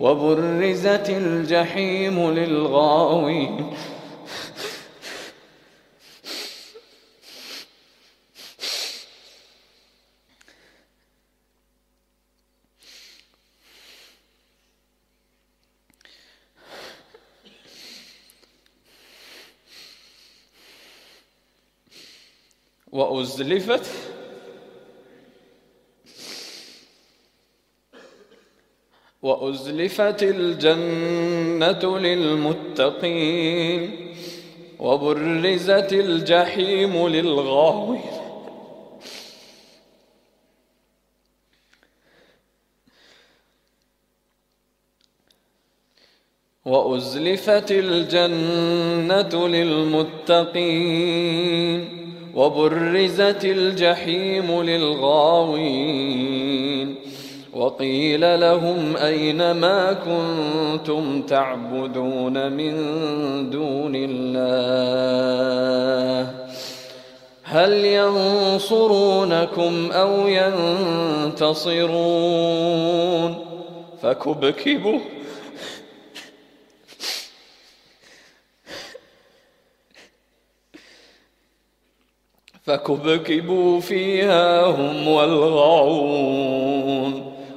وبرزت الجحيم للغاوين. وأزلفت وأزلفت الجنة للمتقين وبرزت الجحيم للغاوين. وأزلفت الجنة للمتقين وبرزت الجحيم للغاوين. وقيل لهم أين ما كنتم تعبدون من دون الله؟ هل ينصرونكم أو ينتصرون؟ فكبكبوا. فكبكبوا فيها هم والغاوون.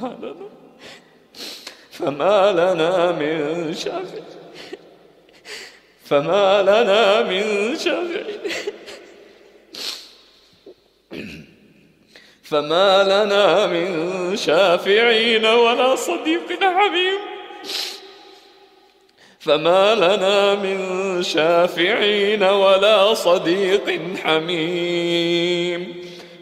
فما لنا فما لنا من شافع. فما لنا من شافع. فما لنا من شافعين ولا صديق حميم فما لنا من شافعين ولا صديق حميم.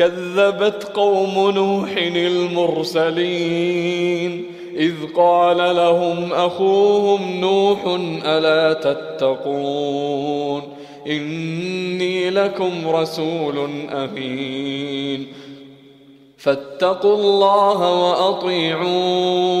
كذبت قوم نوح المرسلين إذ قال لهم أخوهم نوح ألا تتقون إني لكم رسول أمين فاتقوا الله وأطيعون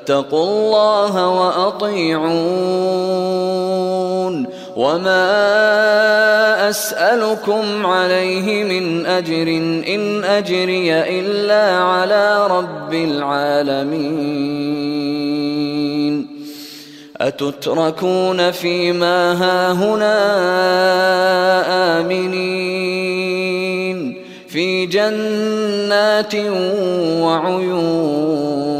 فاتقوا الله وأطيعون. وما أسألكم عليه من أجر إن أجري إلا على رب العالمين. أتتركون فيما هاهنا آمنين. في جنات وعيون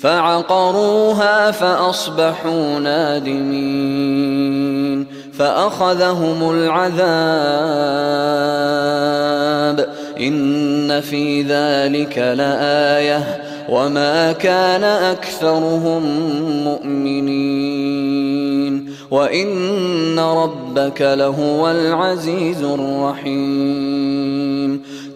فعقروها فأصبحوا نادمين فأخذهم العذاب إن في ذلك لآية وما كان أكثرهم مؤمنين وإن ربك لهو العزيز الرحيم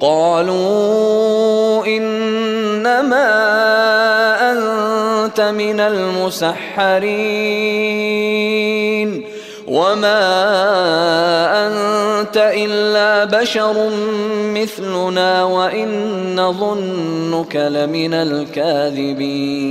قالوا إنما أنت من المسحرين وما أنت إلا بشر مثلنا وإن نظنك لمن الكاذبين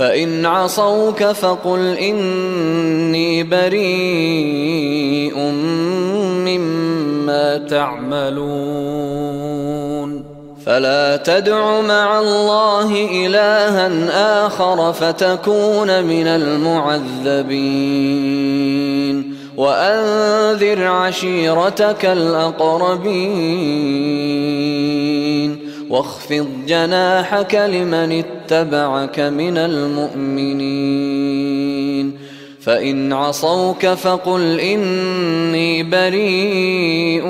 فإن عصوك فقل إني بريء مما تعملون. فلا تدع مع الله إلها آخر فتكون من المعذبين. وأنذر عشيرتك الأقربين. واخفض جناحك لمن اتبعك من المؤمنين. فإن عصوك فقل إني بريء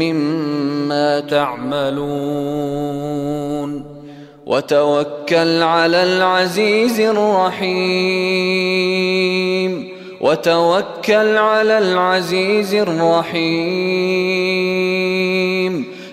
مما تعملون. وتوكل على العزيز الرحيم. وتوكل على العزيز الرحيم.